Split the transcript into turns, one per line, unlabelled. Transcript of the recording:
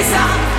Lisa.